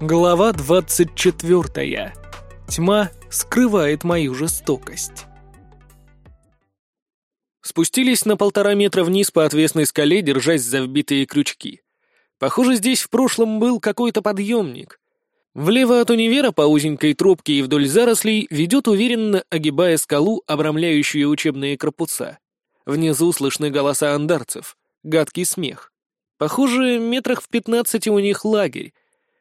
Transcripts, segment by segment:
Глава 24. Тьма скрывает мою жестокость. Спустились на полтора метра вниз по отвесной скале, держась за вбитые крючки. Похоже, здесь в прошлом был какой-то подъемник. Влево от универа по узенькой тропке и вдоль зарослей ведет уверенно, огибая скалу, обрамляющие учебные корпуса. Внизу слышны голоса андарцев, гадкий смех. Похоже, метрах в пятнадцати у них лагерь,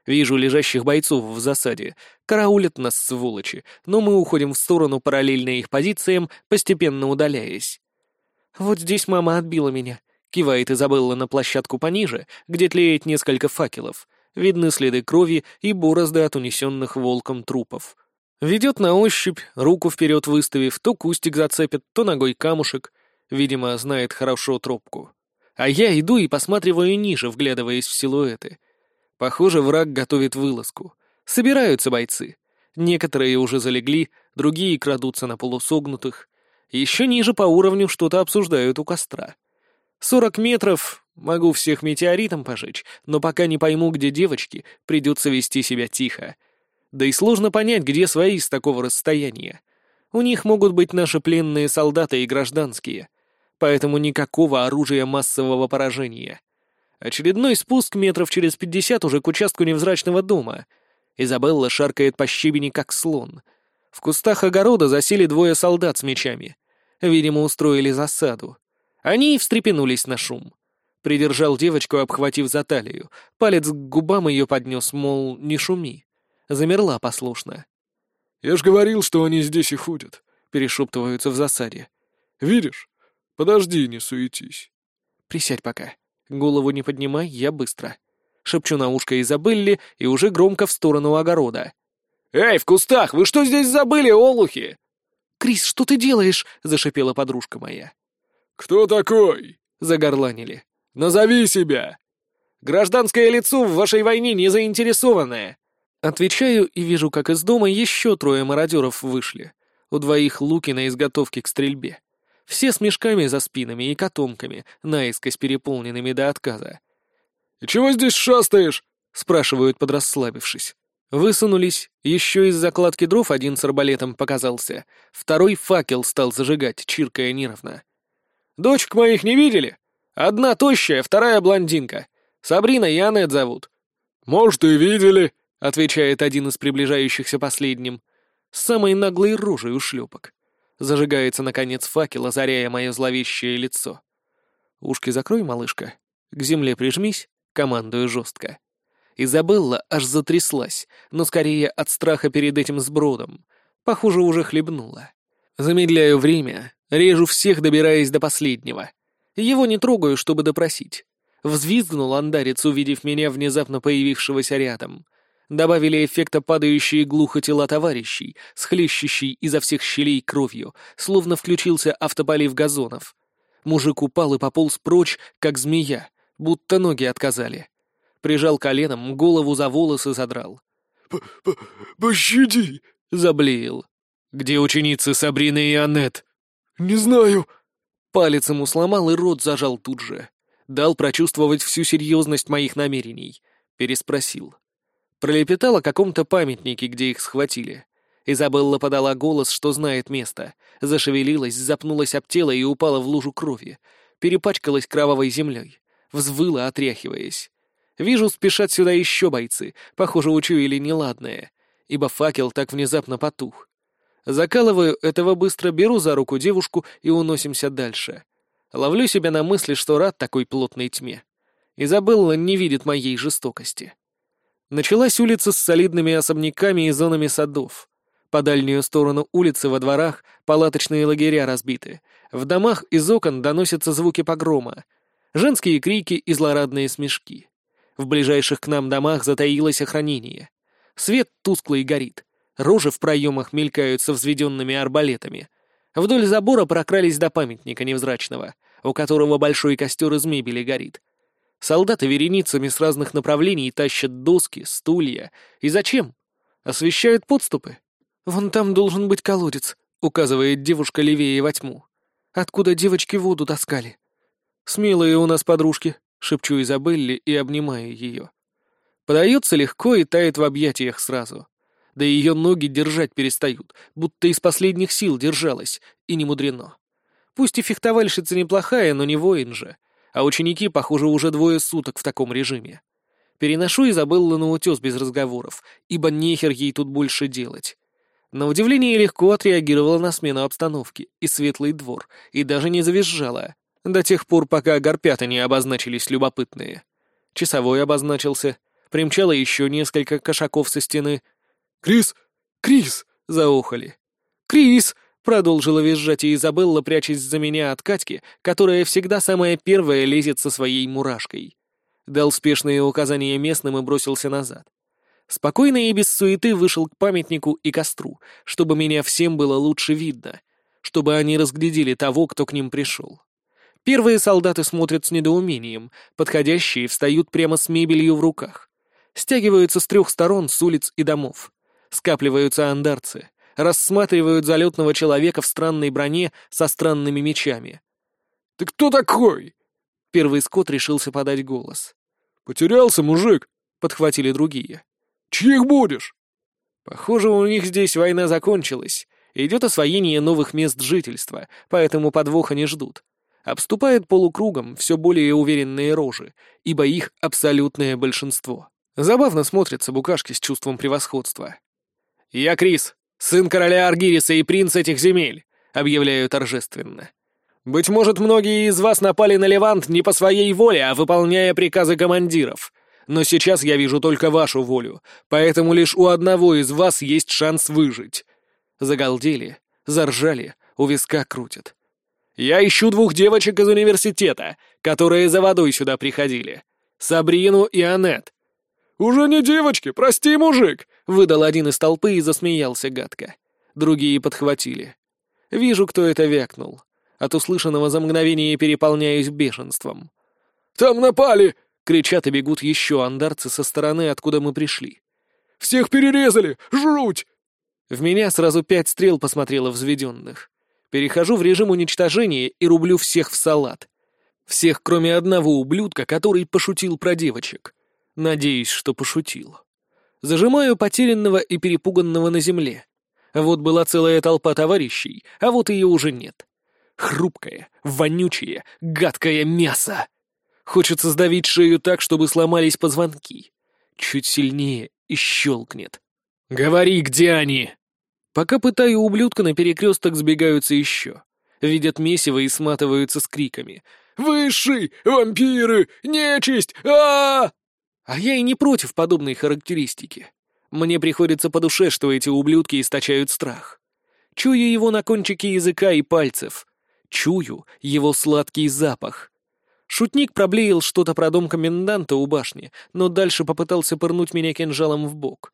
Вижу лежащих бойцов в засаде. Караулят нас, сволочи, но мы уходим в сторону параллельно их позициям, постепенно удаляясь. «Вот здесь мама отбила меня», — кивает Изабелла на площадку пониже, где тлеет несколько факелов. Видны следы крови и борозды от унесенных волком трупов. Ведет на ощупь, руку вперед выставив, то кустик зацепит, то ногой камушек. Видимо, знает хорошо тропку. А я иду и посматриваю ниже, вглядываясь в силуэты. Похоже, враг готовит вылазку. Собираются бойцы. Некоторые уже залегли, другие крадутся на полусогнутых. Еще ниже по уровню что-то обсуждают у костра. Сорок метров, могу всех метеоритом пожечь, но пока не пойму, где девочки, придется вести себя тихо. Да и сложно понять, где свои с такого расстояния. У них могут быть наши пленные солдаты и гражданские. Поэтому никакого оружия массового поражения. Очередной спуск метров через пятьдесят уже к участку невзрачного дома. Изабелла шаркает по щебени, как слон. В кустах огорода засели двое солдат с мечами. Видимо, устроили засаду. Они и встрепенулись на шум. Придержал девочку, обхватив за талию. Палец к губам ее поднес, мол, не шуми. Замерла послушно. «Я ж говорил, что они здесь и ходят», — перешептываются в засаде. «Видишь? Подожди, не суетись». «Присядь пока», Голову не поднимай, я быстро. Шепчу на ушко Изабелле и уже громко в сторону огорода. «Эй, в кустах, вы что здесь забыли, олухи?» «Крис, что ты делаешь?» — зашипела подружка моя. «Кто такой?» — загорланили. «Назови себя!» «Гражданское лицо в вашей войне не заинтересованное!» Отвечаю и вижу, как из дома еще трое мародеров вышли. У двоих луки на изготовке к стрельбе. Все с мешками за спинами и котомками, наискось переполненными до отказа. «И чего здесь шастаешь?» — спрашивают, подрасслабившись. Высунулись, еще из закладки дров один с арбалетом показался, второй факел стал зажигать, чиркая неровно. «Дочек моих не видели? Одна тощая, вторая блондинка. Сабрина и Аннет зовут». «Может, и видели», — отвечает один из приближающихся последним. С самой наглой рожей у шлепок. Зажигается, наконец, факел, озаряя мое зловещее лицо. «Ушки закрой, малышка. К земле прижмись», — командую жестко. Изабелла аж затряслась, но скорее от страха перед этим сбродом. Похоже, уже хлебнула. Замедляю время, режу всех, добираясь до последнего. Его не трогаю, чтобы допросить. Взвизгнул андарец, увидев меня, внезапно появившегося рядом — Добавили эффекта падающие глухо тела товарищей, схлещущий изо всех щелей кровью, словно включился автополив газонов. Мужик упал и пополз прочь, как змея, будто ноги отказали. Прижал коленом, голову за волосы задрал. П -п «Пощади!» — заблеял. «Где ученицы Сабрина и Аннет?» «Не знаю». Палец ему сломал и рот зажал тут же. Дал прочувствовать всю серьезность моих намерений. Переспросил. Пролепетал о каком-то памятнике, где их схватили. Изабелла подала голос, что знает место. Зашевелилась, запнулась об тело и упала в лужу крови. Перепачкалась кровавой землей. Взвыла, отряхиваясь. Вижу, спешат сюда еще бойцы, похоже, учуяли неладное, ибо факел так внезапно потух. Закалываю этого быстро, беру за руку девушку и уносимся дальше. Ловлю себя на мысли, что рад такой плотной тьме. Изабелла не видит моей жестокости. Началась улица с солидными особняками и зонами садов. По дальнюю сторону улицы во дворах палаточные лагеря разбиты. В домах из окон доносятся звуки погрома. Женские крики и злорадные смешки. В ближайших к нам домах затаилось охранение. Свет тусклый горит. Рожи в проемах мелькают со взведенными арбалетами. Вдоль забора прокрались до памятника невзрачного, у которого большой костер из мебели горит. Солдаты вереницами с разных направлений тащат доски, стулья. И зачем? Освещают подступы. «Вон там должен быть колодец», — указывает девушка левее во тьму. «Откуда девочки воду таскали?» «Смелые у нас подружки», — шепчу Изабелле и обнимаю ее. Подается легко и тает в объятиях сразу. Да ее ноги держать перестают, будто из последних сил держалась, и не мудрено. Пусть и фехтовальщица неплохая, но не воин же, а ученики, похоже, уже двое суток в таком режиме. Переношу Изабеллу на утес без разговоров, ибо нехер ей тут больше делать. На удивление легко отреагировала на смену обстановки и светлый двор, и даже не завизжала, до тех пор, пока горпята не обозначились любопытные. Часовой обозначился, примчало еще несколько кошаков со стены. «Крис! Крис!» — заохали. «Крис!» — продолжила визжать и Изабелла, прячась за меня от Катьки, которая всегда самая первая лезет со своей мурашкой. Дал спешные указания местным и бросился назад. Спокойно и без суеты вышел к памятнику и костру, чтобы меня всем было лучше видно, чтобы они разглядели того, кто к ним пришел. Первые солдаты смотрят с недоумением, подходящие встают прямо с мебелью в руках. Стягиваются с трех сторон, с улиц и домов. Скапливаются андарцы, рассматривают залетного человека в странной броне со странными мечами. «Ты кто такой?» Первый скот решился подать голос. «Потерялся, мужик!» — подхватили другие. Чьих будешь?» Похоже, у них здесь война закончилась. Идет освоение новых мест жительства, поэтому подвоха не ждут. Обступают полукругом все более уверенные рожи, ибо их абсолютное большинство. Забавно смотрятся букашки с чувством превосходства. «Я Крис, сын короля Аргириса и принц этих земель», — объявляю торжественно. «Быть может, многие из вас напали на Левант не по своей воле, а выполняя приказы командиров. Но сейчас я вижу только вашу волю, поэтому лишь у одного из вас есть шанс выжить». Загалдели, заржали, у виска крутят. «Я ищу двух девочек из университета, которые за водой сюда приходили. Сабрину и Аннет». «Уже не девочки, прости, мужик!» — выдал один из толпы и засмеялся гадко. Другие подхватили. Вижу, кто это вякнул. От услышанного за мгновение переполняюсь бешенством. «Там напали! Кричат и бегут еще андарцы со стороны, откуда мы пришли. «Всех перерезали! Жруть!» В меня сразу пять стрел посмотрело взведенных. Перехожу в режим уничтожения и рублю всех в салат. Всех, кроме одного ублюдка, который пошутил про девочек. Надеюсь, что пошутил. Зажимаю потерянного и перепуганного на земле. Вот была целая толпа товарищей, а вот ее уже нет. Хрупкое, вонючее, гадкое мясо. Хочется сдавить шею так, чтобы сломались позвонки. Чуть сильнее и щелкнет. «Говори, где они?» Пока пытаю ублюдка, на перекресток сбегаются еще. Видят месиво и сматываются с криками. «Высший! Вампиры! Нечисть! а, -а, -а А я и не против подобной характеристики. Мне приходится по душе, что эти ублюдки источают страх. Чую его на кончике языка и пальцев. Чую его сладкий запах. Шутник проблеял что-то про дом коменданта у башни, но дальше попытался пырнуть меня кинжалом в бок.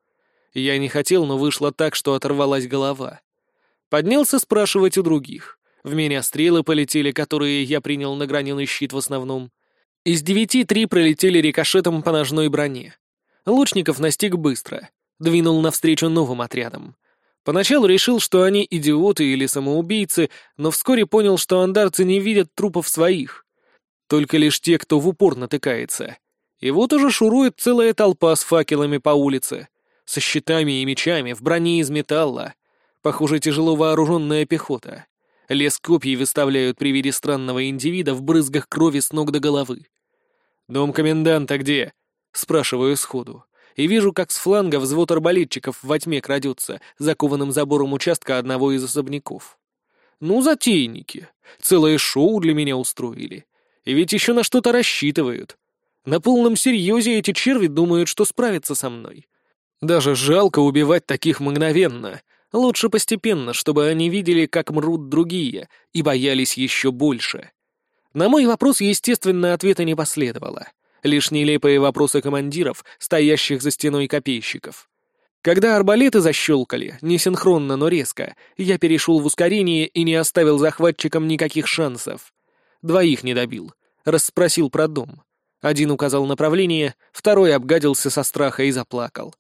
Я не хотел, но вышло так, что оторвалась голова. Поднялся спрашивать у других. В меня стрелы полетели, которые я принял на граненый щит в основном. Из девяти три пролетели рикошетом по ножной броне. Лучников настиг быстро. Двинул навстречу новым отрядам. Поначалу решил, что они идиоты или самоубийцы, но вскоре понял, что андарцы не видят трупов своих. Только лишь те, кто в упор натыкается. И вот уже шурует целая толпа с факелами по улице, со щитами и мечами, в броне из металла. Похоже, тяжело вооруженная пехота. Лес копий выставляют при виде странного индивида в брызгах крови с ног до головы. «Дом коменданта где?» — спрашиваю сходу. И вижу, как с фланга взвод арбалетчиков во тьме крадется, закованным забором участка одного из особняков. Ну, затейники. Целое шоу для меня устроили. И ведь еще на что-то рассчитывают. На полном серьезе эти черви думают, что справятся со мной. Даже жалко убивать таких мгновенно. Лучше постепенно, чтобы они видели, как мрут другие, и боялись еще больше. На мой вопрос, естественно, ответа не последовало. Лишь нелепые вопросы командиров, стоящих за стеной копейщиков. Когда арбалеты защелкали, несинхронно, но резко, я перешел в ускорение и не оставил захватчикам никаких шансов. Двоих не добил. Расспросил про дом. Один указал направление, второй обгадился со страха и заплакал.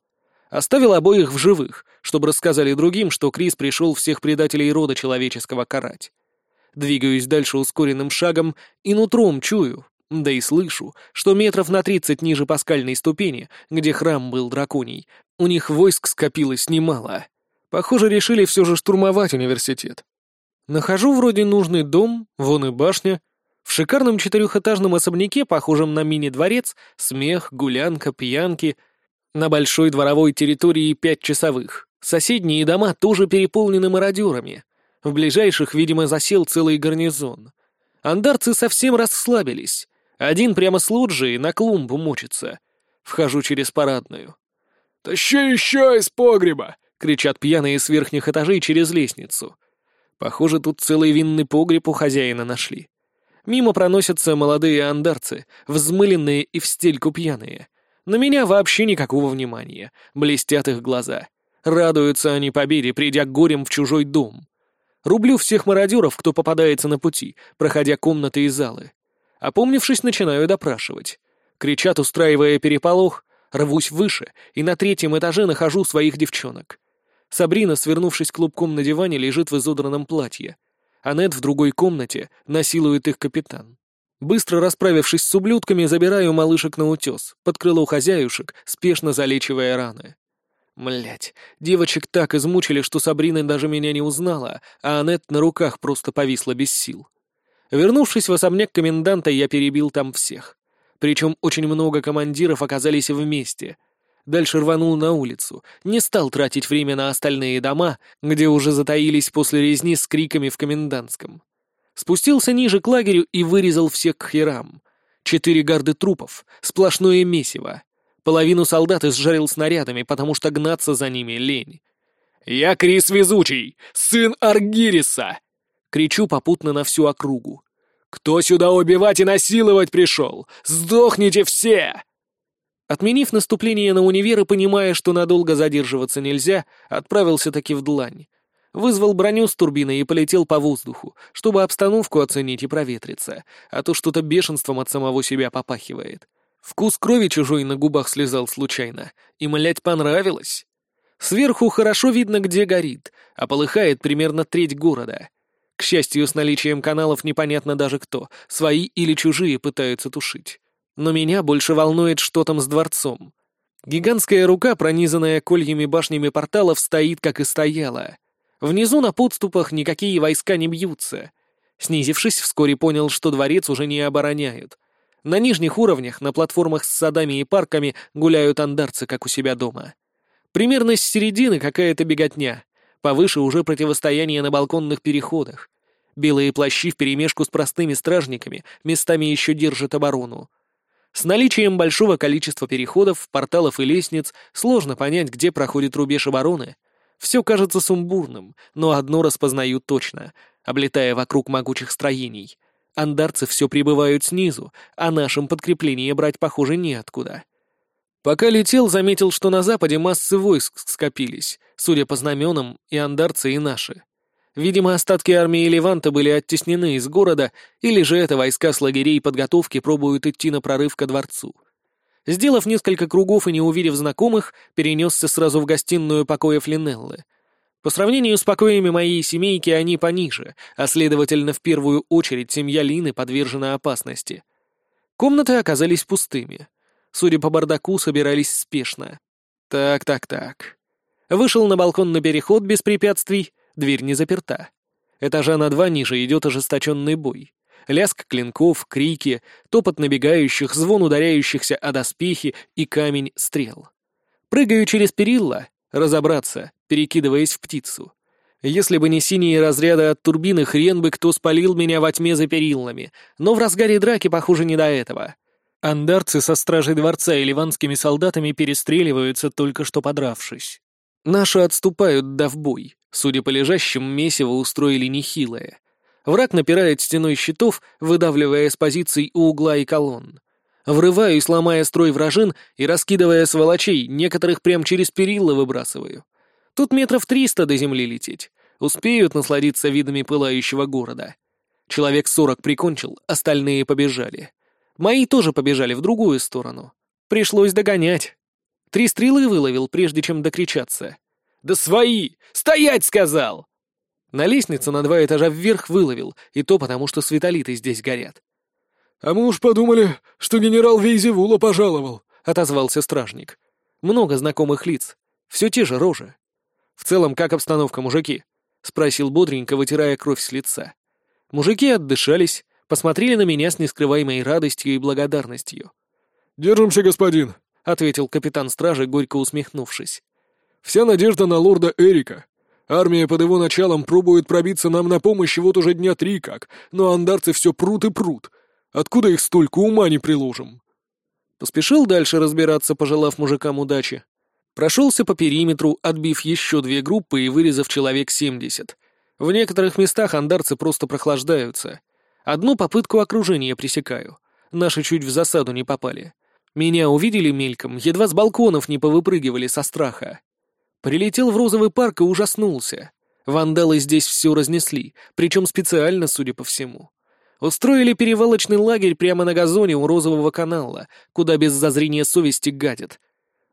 Оставил обоих в живых, чтобы рассказали другим, что Крис пришел всех предателей рода человеческого карать. Двигаюсь дальше ускоренным шагом и нутром чую. Да и слышу, что метров на тридцать ниже паскальной ступени, где храм был драконий, у них войск скопилось немало. Похоже, решили все же штурмовать университет. Нахожу вроде нужный дом, вон и башня. В шикарном четырехэтажном особняке, похожем на мини-дворец, смех, гулянка, пьянки. На большой дворовой территории пять часовых. Соседние дома тоже переполнены мародерами. В ближайших, видимо, засел целый гарнизон. Андарцы совсем расслабились. Один прямо с лоджией на клумбу мочится. Вхожу через парадную. «Тащи еще из погреба!» — кричат пьяные с верхних этажей через лестницу. Похоже, тут целый винный погреб у хозяина нашли. Мимо проносятся молодые андарцы, взмыленные и в стельку пьяные. На меня вообще никакого внимания, блестят их глаза. Радуются они победе, придя горем в чужой дом. Рублю всех мародеров, кто попадается на пути, проходя комнаты и залы. Опомнившись, начинаю допрашивать. Кричат, устраивая переполох, рвусь выше, и на третьем этаже нахожу своих девчонок. Сабрина, свернувшись клубком на диване, лежит в изодранном платье. Аннет в другой комнате насилует их капитан. Быстро расправившись с ублюдками, забираю малышек на утес, под крыло хозяюшек, спешно залечивая раны. Млять, девочек так измучили, что Сабрина даже меня не узнала, а Аннет на руках просто повисла без сил. Вернувшись в особняк коменданта, я перебил там всех. Причем очень много командиров оказались вместе. Дальше рванул на улицу, не стал тратить время на остальные дома, где уже затаились после резни с криками в комендантском. Спустился ниже к лагерю и вырезал всех к херам. Четыре гарды трупов, сплошное месиво. Половину солдат изжарил снарядами, потому что гнаться за ними лень. «Я Крис Везучий, сын Аргириса!» Кричу попутно на всю округу. «Кто сюда убивать и насиловать пришел? Сдохните все!» Отменив наступление на универ и понимая, что надолго задерживаться нельзя, отправился таки в длань. Вызвал броню с турбиной и полетел по воздуху, чтобы обстановку оценить и проветриться, а то что-то бешенством от самого себя попахивает. Вкус крови чужой на губах слезал случайно, и, млять, понравилось. Сверху хорошо видно, где горит, а полыхает примерно треть города. К счастью, с наличием каналов непонятно даже кто, свои или чужие пытаются тушить. Но меня больше волнует, что там с дворцом. Гигантская рука, пронизанная кольями башнями порталов, стоит, как и стояла. Внизу на подступах никакие войска не бьются. Снизившись, вскоре понял, что дворец уже не обороняют. На нижних уровнях, на платформах с садами и парками, гуляют андарцы, как у себя дома. Примерно с середины какая-то беготня. Повыше уже противостояние на балконных переходах. Белые плащи вперемешку с простыми стражниками местами еще держат оборону. С наличием большого количества переходов, порталов и лестниц сложно понять, где проходит рубеж обороны. Все кажется сумбурным, но одно распознаю точно, облетая вокруг могучих строений. Андарцы все прибывают снизу, а нашим подкрепление брать, похоже, неоткуда. Пока летел, заметил, что на западе массы войск скопились, судя по знаменам, и андарцы, и наши. Видимо, остатки армии Леванта были оттеснены из города, или же это войска с лагерей подготовки пробуют идти на прорыв ко дворцу. Сделав несколько кругов и не увидев знакомых, перенесся сразу в гостиную покоя Флинеллы. По сравнению с покоями моей семейки они пониже, а следовательно, в первую очередь семья Лины подвержена опасности. Комнаты оказались пустыми. Судя по бардаку, собирались спешно. Так, так, так. Вышел на балкон на переход без препятствий, дверь не заперта. Этажа на два ниже идет ожесточенный бой. Лязг клинков, крики, топот набегающих, звон ударяющихся о доспехи и камень стрел. Прыгаю через перила, разобраться, перекидываясь в птицу. Если бы не синие разряды от турбины, хрен бы кто спалил меня во тьме за перилами, но в разгаре драки, похоже, не до этого. Андарцы со стражей дворца и ливанскими солдатами перестреливаются, только что подравшись. Наши отступают, дав бой. Судя по лежащим, месиво устроили нехилое. Враг напирает стеной щитов, выдавливая с позиций у угла и колонн. Врываюсь, ломая строй вражин и раскидывая сволочей, некоторых прям через перила выбрасываю. Тут метров триста до земли лететь. Успеют насладиться видами пылающего города. Человек сорок прикончил, остальные побежали. Мои тоже побежали в другую сторону. Пришлось догонять. Три стрелы выловил, прежде чем докричаться. «Да свои! Стоять!» — сказал! На лестницу на два этажа вверх выловил, и то потому, что светолиты здесь горят. «А мы уж подумали, что генерал Вейзевула пожаловал», — отозвался стражник. «Много знакомых лиц. Все те же рожи. В целом, как обстановка, мужики?» — спросил бодренько, вытирая кровь с лица. Мужики отдышались, посмотрели на меня с нескрываемой радостью и благодарностью. «Держимся, господин», — ответил капитан стражи, горько усмехнувшись. «Вся надежда на лорда Эрика. Армия под его началом пробует пробиться нам на помощь вот уже дня три как, но андарцы все прут и прут. Откуда их столько ума не приложим?» Поспешил дальше разбираться, пожелав мужикам удачи. Прошелся по периметру, отбив еще две группы и вырезав человек семьдесят. В некоторых местах андарцы просто прохлаждаются. Одну попытку окружения пресекаю. Наши чуть в засаду не попали. Меня увидели мельком, едва с балконов не повыпрыгивали со страха. Прилетел в розовый парк и ужаснулся. Вандалы здесь все разнесли, причем специально, судя по всему. Устроили перевалочный лагерь прямо на газоне у розового канала, куда без зазрения совести гадят.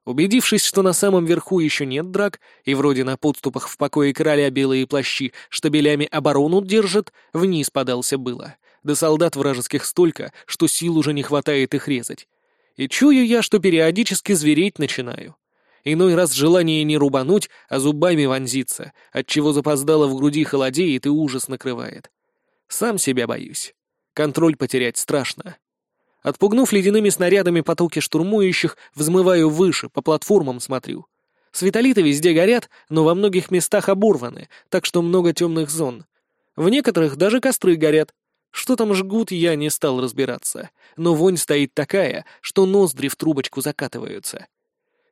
Убедившись, что на самом верху еще нет драк, и вроде на подступах в покое короля белые плащи штабелями оборону держат, вниз подался было. Да солдат вражеских столько, что сил уже не хватает их резать. И чую я, что периодически звереть начинаю. Иной раз желание не рубануть, а зубами вонзиться, отчего запоздало в груди холодеет и ужас накрывает. Сам себя боюсь. Контроль потерять страшно. Отпугнув ледяными снарядами потоки штурмующих, взмываю выше, по платформам смотрю. Светолиты везде горят, но во многих местах оборваны, так что много темных зон. В некоторых даже костры горят. Что там жгут, я не стал разбираться. Но вонь стоит такая, что ноздри в трубочку закатываются.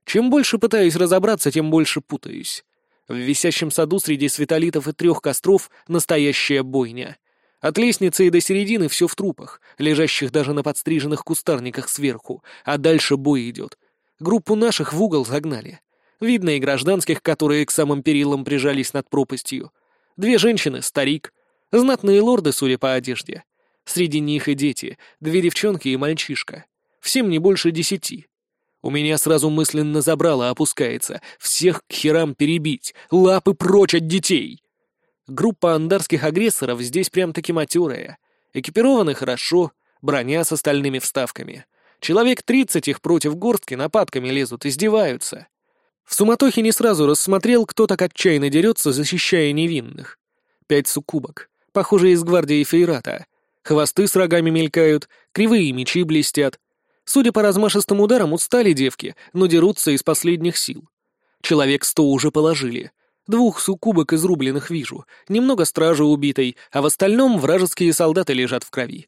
Чем больше пытаюсь разобраться, тем больше путаюсь. В висящем саду среди светолитов и трех костров настоящая бойня. От лестницы и до середины все в трупах, лежащих даже на подстриженных кустарниках сверху, а дальше бой идет. Группу наших в угол загнали. Видно и гражданских, которые к самым перилам прижались над пропастью. Две женщины, старик. Знатные лорды, судя по одежде. Среди них и дети, две девчонки и мальчишка. Всем не больше десяти. У меня сразу мысленно забрало опускается. Всех к херам перебить, лапы прочь от детей. Группа андарских агрессоров здесь прям-таки матерая. Экипированы хорошо, броня с остальными вставками. Человек тридцать их против горстки нападками лезут, издеваются. В суматохе не сразу рассмотрел, кто так отчаянно дерется, защищая невинных. Пять суккубок, похоже, из гвардии Фейрата. Хвосты с рогами мелькают, кривые мечи блестят. Судя по размашистым ударам, устали девки, но дерутся из последних сил. Человек сто уже положили. Двух суккубок изрубленных вижу, немного стражи убитой, а в остальном вражеские солдаты лежат в крови.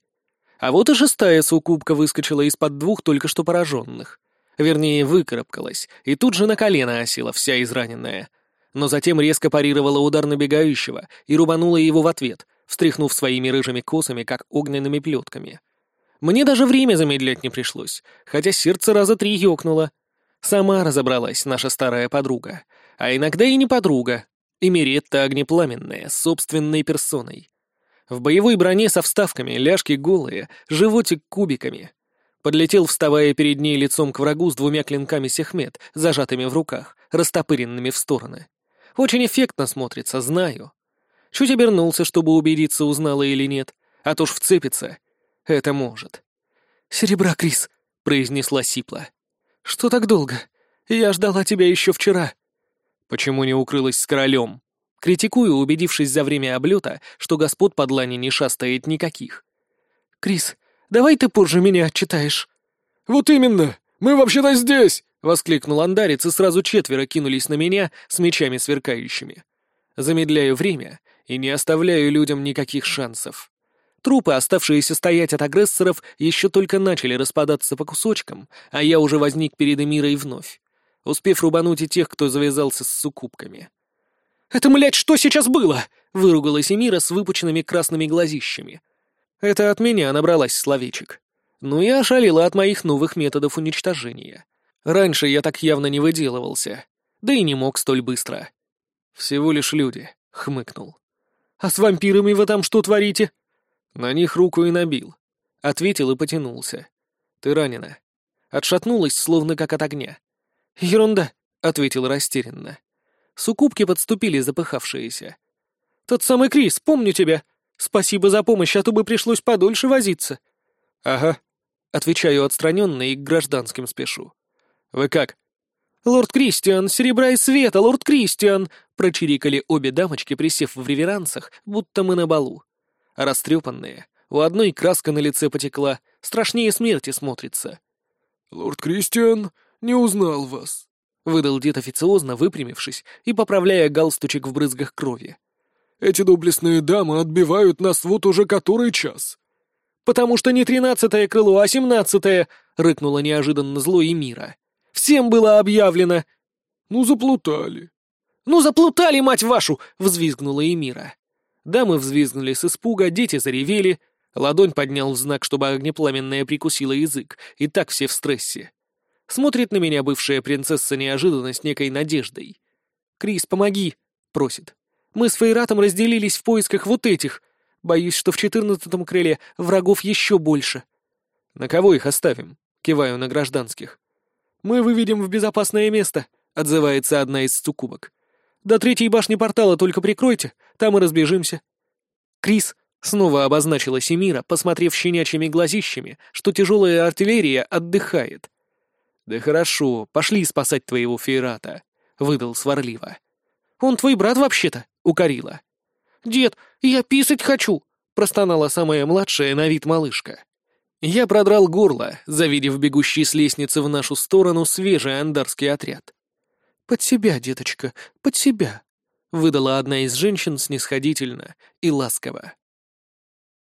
А вот и шестая суккубка выскочила из-под двух только что пораженных. Вернее, выкарабкалась, и тут же на колено осела, вся израненная. Но затем резко парировала удар набегающего и рубанула его в ответ, встряхнув своими рыжими косами, как огненными плетками. Мне даже время замедлять не пришлось, хотя сердце раза три ёкнуло. Сама разобралась наша старая подруга — а иногда и не подруга, и Миретта огнепламенная, собственной персоной. В боевой броне со вставками, ляжки голые, животик кубиками. Подлетел, вставая перед ней лицом к врагу с двумя клинками Сехмет, зажатыми в руках, растопыренными в стороны. Очень эффектно смотрится, знаю. Чуть обернулся, чтобы убедиться, узнала или нет, а то ж вцепится. Это может. «Серебра, Крис», — произнесла Сипла. «Что так долго? Я ждала тебя еще вчера». Почему не укрылась с королем? Критикую, убедившись за время облета, что господ под лани не шастает никаких. «Крис, давай ты позже меня отчитаешь». «Вот именно! Мы вообще-то здесь!» — воскликнул андарец, и сразу четверо кинулись на меня с мечами сверкающими. Замедляю время и не оставляю людям никаких шансов. Трупы, оставшиеся стоять от агрессоров, еще только начали распадаться по кусочкам, а я уже возник перед Эмирой вновь успев рубануть и тех, кто завязался с суккубками. «Это, млядь, что сейчас было?» — выругалась Эмира с выпученными красными глазищами. Это от меня набралась словечек. Ну и ошалила от моих новых методов уничтожения. Раньше я так явно не выделывался, да и не мог столь быстро. «Всего лишь люди», — хмыкнул. «А с вампирами вы там что творите?» На них руку и набил. Ответил и потянулся. «Ты ранена». Отшатнулась, словно как от огня. «Ерунда», — ответил растерянно. Сукупки подступили запыхавшиеся. «Тот самый Крис, помню тебя. Спасибо за помощь, а то бы пришлось подольше возиться». «Ага», — отвечаю отстраненно и к гражданским спешу. «Вы как?» «Лорд Кристиан, серебра и света, лорд Кристиан!» — прочирикали обе дамочки, присев в реверансах, будто мы на балу. Растрепанные, у одной краска на лице потекла, страшнее смерти смотрится. «Лорд Кристиан не узнал вас», — выдал дед официозно, выпрямившись и поправляя галстучек в брызгах крови. «Эти доблестные дамы отбивают нас вот уже который час». «Потому что не тринадцатое крыло, а семнадцатое!» — рыкнула неожиданно зло и мира. «Всем было объявлено!» «Ну, заплутали». «Ну, заплутали, мать вашу!» — взвизгнула Эмира. Дамы взвизгнули с испуга, дети заревели. Ладонь поднял в знак, чтобы огнепламенная прикусила язык, и так все в стрессе. Смотрит на меня бывшая принцесса неожиданно с некой надеждой. «Крис, помоги!» — просит. «Мы с Фейратом разделились в поисках вот этих. Боюсь, что в четырнадцатом крыле врагов еще больше». «На кого их оставим?» — киваю на гражданских. «Мы выведем в безопасное место», — отзывается одна из суккубок. «До третьей башни портала только прикройте, там и разбежимся». «Крис», — снова обозначила Семира, посмотрев щенячьими глазищами, что тяжелая артиллерия отдыхает. «Да хорошо, пошли спасать твоего Фейрата», — выдал сварливо. «Он твой брат вообще-то», — укорила. «Дед, я писать хочу», — простонала самая младшая на вид малышка. Я продрал горло, завидев бегущий с лестницы в нашу сторону свежий андарский отряд. «Под себя, деточка, под себя», — выдала одна из женщин снисходительно и ласково.